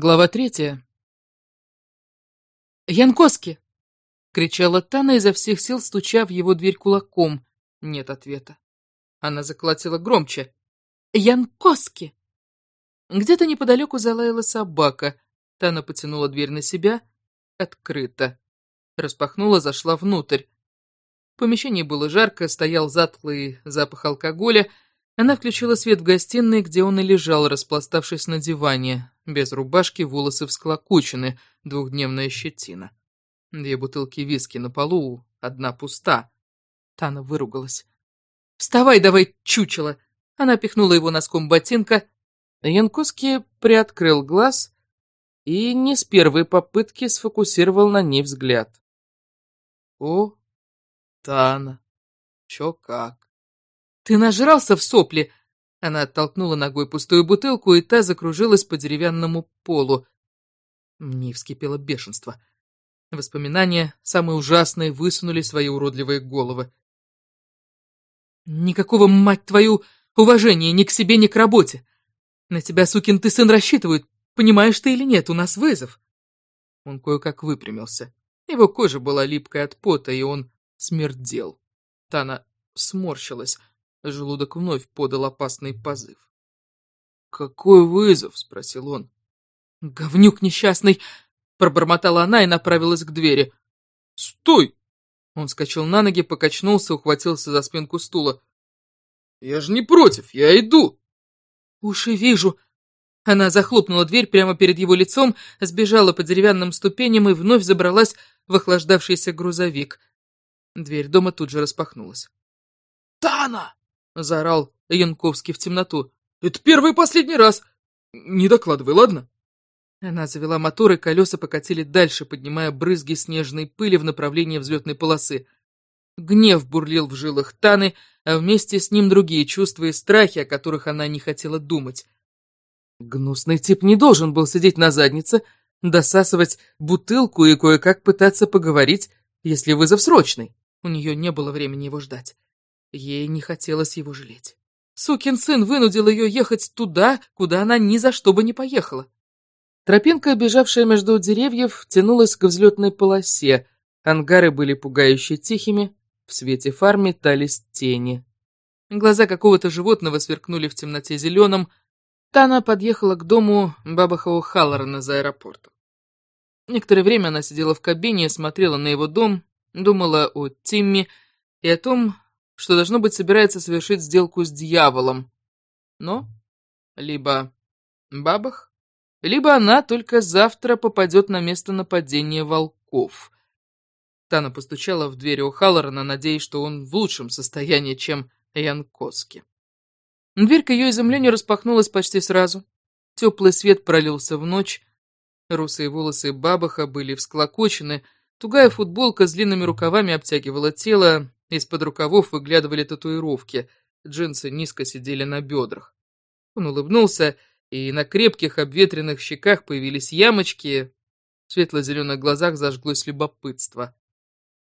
Глава третья. «Янкоски!» — кричала Тана изо всех сил, стуча в его дверь кулаком. Нет ответа. Она заколотила громче. «Янкоски!» Где-то неподалеку залаяла собака. Тана потянула дверь на себя. Открыто. Распахнула, зашла внутрь. В помещении было жарко, стоял затхлый запах алкоголя — она включила свет в гостиной, где он и лежал, распластавшись на диване. Без рубашки, волосы всклокочены, двухдневная щетина. Две бутылки виски на полу, одна пуста. Тана выругалась. «Вставай давай, чучело!» Она пихнула его носком ботинка. Янковский приоткрыл глаз и не с первой попытки сфокусировал на ней взгляд. «О, Тана, чё как?» «Ты нажрался в сопли!» Она оттолкнула ногой пустую бутылку, и та закружилась по деревянному полу. Мне вскипело бешенство. Воспоминания, самые ужасные, высунули свои уродливые головы. «Никакого, мать твою, уважения ни к себе, ни к работе! На тебя, сукин ты сын, рассчитывают, понимаешь ты или нет, у нас вызов!» Он кое-как выпрямился. Его кожа была липкой от пота, и он смердел. Тана сморщилась. Желудок вновь подал опасный позыв. «Какой вызов?» — спросил он. «Говнюк несчастный!» — пробормотала она и направилась к двери. «Стой!» Он скачал на ноги, покачнулся, ухватился за спинку стула. «Я же не против, я иду!» «Уж и вижу!» Она захлопнула дверь прямо перед его лицом, сбежала по деревянным ступеням и вновь забралась в охлаждавшийся грузовик. Дверь дома тут же распахнулась. «Тана!» Заорал Янковский в темноту. «Это первый и последний раз! Не докладывай, ладно?» Она завела мотор, и колеса покатили дальше, поднимая брызги снежной пыли в направлении взлетной полосы. Гнев бурлил в жилах Таны, а вместе с ним другие чувства и страхи, о которых она не хотела думать. Гнусный тип не должен был сидеть на заднице, досасывать бутылку и кое-как пытаться поговорить, если вызов срочный. У нее не было времени его ждать. Ей не хотелось его жалеть. Сукин сын вынудил ее ехать туда, куда она ни за что бы не поехала. Тропинка, бежавшая между деревьев, тянулась к взлетной полосе. Ангары были пугающе тихими, в свете фар метались тени. Глаза какого-то животного сверкнули в темноте зеленым. Тана подъехала к дому Бабахова Халлорана за аэропортом. Некоторое время она сидела в кабине, смотрела на его дом, думала о Тимме и о том, что, должно быть, собирается совершить сделку с дьяволом. Но либо бабах, либо она только завтра попадет на место нападения волков. Тана постучала в дверь у Халлорана, надеясь, что он в лучшем состоянии, чем Янкоски. Дверь к ее изумлению распахнулась почти сразу. Теплый свет пролился в ночь. Русые волосы бабаха были всклокочены, тугая футболка с длинными рукавами обтягивала тело, из-под рукавов выглядывали татуировки, джинсы низко сидели на бедрах. Он улыбнулся, и на крепких обветренных щеках появились ямочки, в светло-зеленых глазах зажглось любопытство.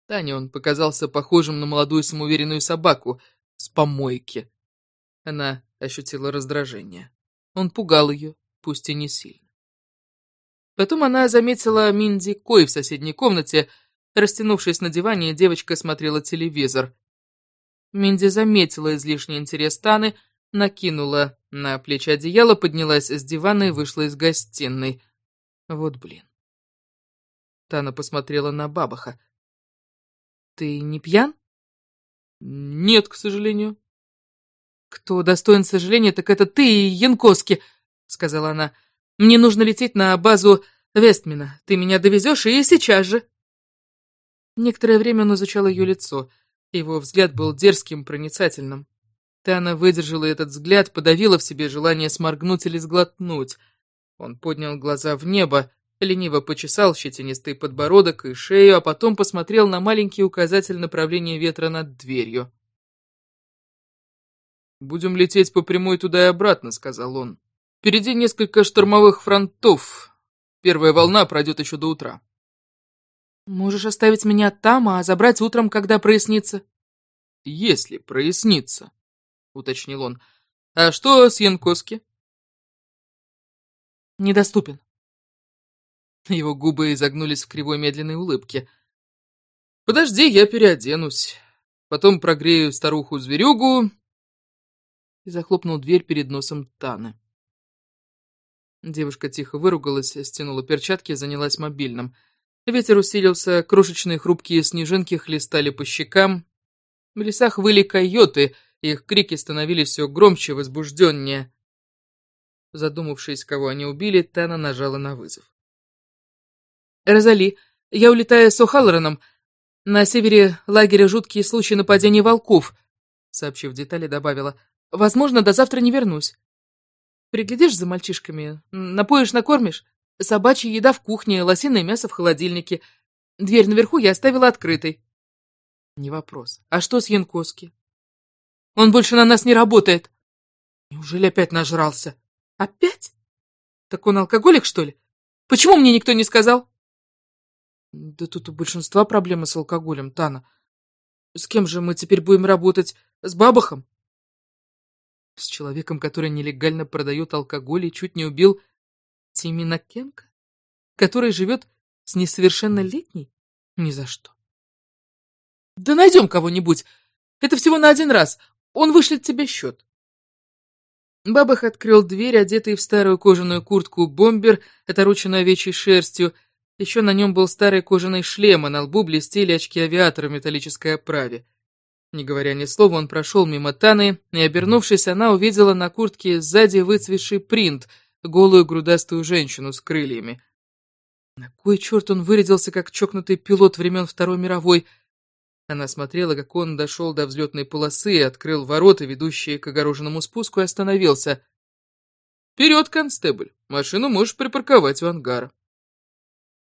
Тане он показался похожим на молодую самоуверенную собаку с помойки. Она ощутила раздражение. Он пугал ее, пусть и не сильно. Потом она заметила Минди Кой в соседней комнате, Растянувшись на диване, девочка смотрела телевизор. Минди заметила излишний интерес Таны, накинула на плечи одеяло, поднялась с дивана и вышла из гостиной. Вот блин. Тана посмотрела на бабаха. «Ты не пьян?» «Нет, к сожалению». «Кто достоин сожаления, так это ты и Янковски», — сказала она. «Мне нужно лететь на базу Вестмина. Ты меня довезешь и сейчас же». Некоторое время он изучал ее лицо. Его взгляд был дерзким, проницательным. Тана выдержала этот взгляд, подавила в себе желание сморгнуть или сглотнуть. Он поднял глаза в небо, лениво почесал щетинистый подбородок и шею, а потом посмотрел на маленький указатель направления ветра над дверью. «Будем лететь по прямой туда и обратно», — сказал он. «Впереди несколько штормовых фронтов. Первая волна пройдет еще до утра». Можешь оставить меня там, а забрать утром, когда прояснится. Если прояснится, уточнил он. А что с Янковски? Недоступен. Его губы изогнулись в кривой медленной улыбке. «Подожди, я переоденусь. Потом прогрею старуху-зверюгу...» И захлопнул дверь перед носом Таны. Девушка тихо выругалась, стянула перчатки и занялась мобильным. Ветер усилился, крошечные хрупкие снежинки хлестали по щекам. В лесах выли койоты, их крики становились все громче, возбужденнее. Задумавшись, кого они убили, Тана нажала на вызов. «Розали, я улетаю с О'Халлораном. На севере лагеря жуткие случаи нападения волков», сообщив детали, добавила. «Возможно, до завтра не вернусь. Приглядишь за мальчишками, напоишь, накормишь. Собачья еда в кухне, лосиное мясо в холодильнике. Дверь наверху я оставила открытой». «Не вопрос. А что с Янковски?» «Он больше на нас не работает». «Неужели опять нажрался?» Опять? Так он алкоголик, что ли? Почему мне никто не сказал? Да тут у большинства проблемы с алкоголем, Тана. С кем же мы теперь будем работать? С бабахом? С человеком, который нелегально продает алкоголь и чуть не убил Тиминакенко? Который живет с несовершеннолетней? Ни за что. Да найдем кого-нибудь. Это всего на один раз. Он вышлет тебе счет. Бабах открыл дверь, одетый в старую кожаную куртку-бомбер, отороченную овечьей шерстью. Еще на нем был старый кожаный шлем, а на лбу блестели очки авиатора в металлической оправе. Не говоря ни слова, он прошел мимо Таны, и, обернувшись, она увидела на куртке сзади выцветший принт, голую грудастую женщину с крыльями. На кой черт он вырядился, как чокнутый пилот времен Второй мировой — она смотрела, как он дошел до взлетной полосы, открыл ворота, ведущие к огороженному спуску, и остановился. «Вперед, констебль! Машину можешь припарковать у ангара».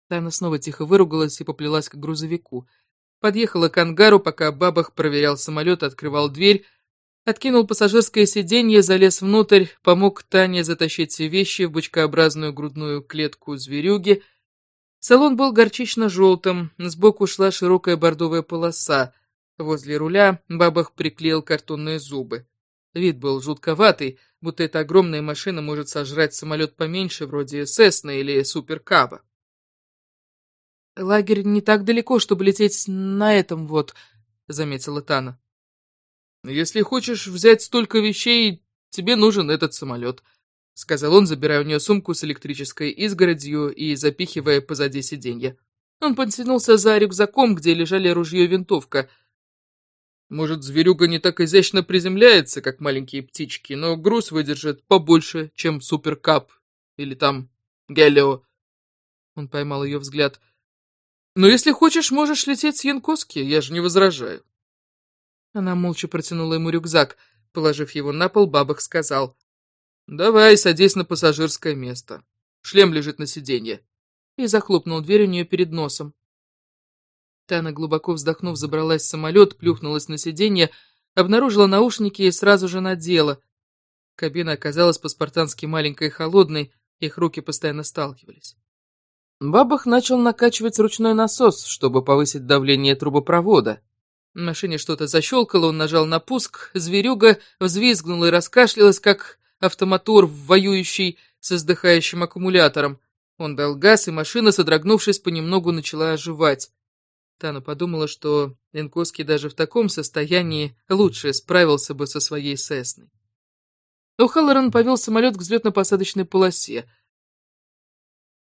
Тана снова тихо выругалась и поплелась к грузовику. Подъехала к ангару, пока Бабах проверял самолет, открывал дверь, откинул пассажирское сиденье, залез внутрь, помог Тане затащить все вещи в бочкообразную грудную клетку зверюги, Салон был горчично-желтым, сбоку шла широкая бордовая полоса. Возле руля Бабах приклеил картонные зубы. Вид был жутковатый, будто эта огромная машина может сожрать самолет поменьше, вроде Сесна или Суперкаба. «Лагерь не так далеко, чтобы лететь на этом вот», — заметила Тана. «Если хочешь взять столько вещей, тебе нужен этот самолет», — сказал он, забирая у нее сумку с электрической изгородью и запихивая позади сиденья. Он потянулся за рюкзаком, где лежали ружье и винтовка. Может, зверюга не так изящно приземляется, как маленькие птички, но груз выдержит побольше, чем суперкап или там гелио. Он поймал ее взгляд. Но если хочешь, можешь лететь с Янковски, я же не возражаю. Она молча протянула ему рюкзак. Положив его на пол, бабах сказал — «Давай, садись на пассажирское место. Шлем лежит на сиденье». И захлопнул дверь у нее перед носом. Тана, глубоко вздохнув, забралась в самолет, плюхнулась на сиденье, обнаружила наушники и сразу же надела. Кабина оказалась по-спартански маленькой и холодной, их руки постоянно сталкивались. Бабах начал накачивать ручной насос, чтобы повысить давление трубопровода. В машине что-то защелкало, он нажал на пуск, зверюга взвизгнула и раскашлялась, как автомотор, воюющий с издыхающим аккумулятором. Он дал газ, и машина, содрогнувшись, понемногу начала оживать. Тана подумала, что Ленковский даже в таком состоянии лучше справился бы со своей Сесной. О'Халлоран повел самолет к взлетно-посадочной полосе.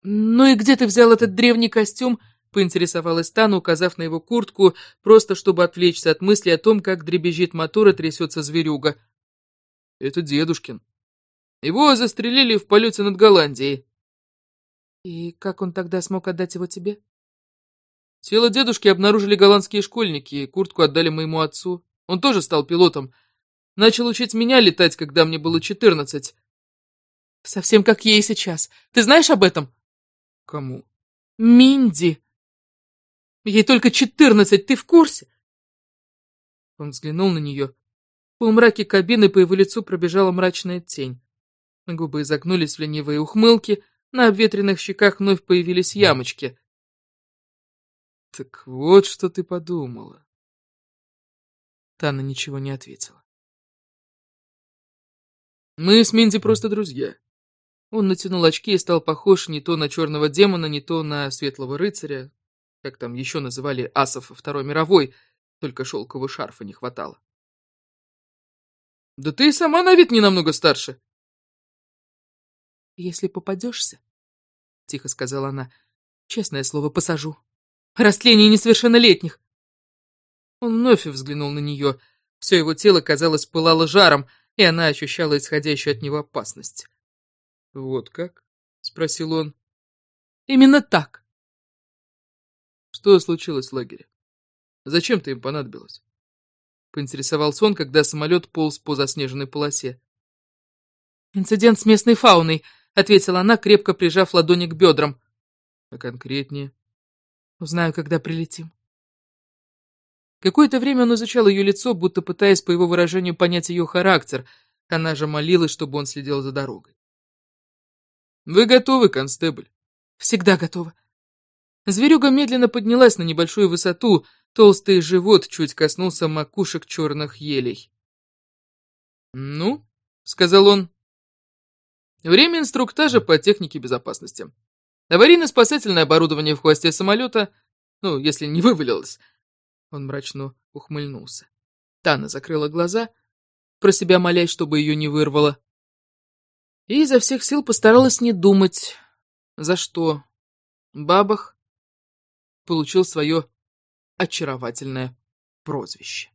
«Ну и где ты взял этот древний костюм?» — поинтересовалась Тана, указав на его куртку, просто чтобы отвлечься от мысли о том, как дребезжит мотор и трясется зверюга. «Это дедушкин», его застрелили в полете над Голландией. И как он тогда смог отдать его тебе? Тело дедушки обнаружили голландские школьники, и куртку отдали моему отцу. Он тоже стал пилотом. Начал учить меня летать, когда мне было четырнадцать. Совсем как ей сейчас. Ты знаешь об этом? Кому? Минди. Ей только четырнадцать, ты в курсе? Он взглянул на нее. В полумраке кабины по его лицу пробежала мрачная тень. Губы изогнулись в ленивые ухмылки, на обветренных щеках вновь появились ямочки. «Так вот, что ты подумала». Тана ничего не ответила. «Мы с Минди просто друзья. Он натянул очки и стал похож не то на черного демона, не то на светлого рыцаря, как там еще называли асов Второй мировой, только шелкового шарфа не хватало. Да ты и сама на вид не намного старше. Если попадешься, — тихо сказала она, — честное слово, посажу. Растление несовершеннолетних. Он вновь взглянул на нее. Все его тело, казалось, пылало жаром, и она ощущала исходящую от него опасность. «Вот как?» — спросил он. «Именно так». «Что случилось в лагере? Зачем ты им понадобилась?» Поинтересовался он, когда самолет полз по заснеженной полосе. «Инцидент с местной фауной», — ответила она, крепко прижав ладони к бедрам. «А конкретнее?» «Узнаю, когда прилетим». Какое-то время он изучал ее лицо, будто пытаясь по его выражению понять ее характер. Она же молилась, чтобы он следил за дорогой. «Вы готовы, констебль?» «Всегда готова». Зверюга медленно поднялась на небольшую высоту, толстый живот чуть коснулся макушек черных елей. «Ну», — сказал он, — «время инструктажа по технике безопасности. Аварийно-спасательное оборудование в хвосте самолета, ну, если не вывалилось». Он мрачно ухмыльнулся. Тана закрыла глаза, про себя молясь, чтобы ее не вырвало и изо всех сил постаралась не думать, за что Бабах получил свое очаровательное прозвище.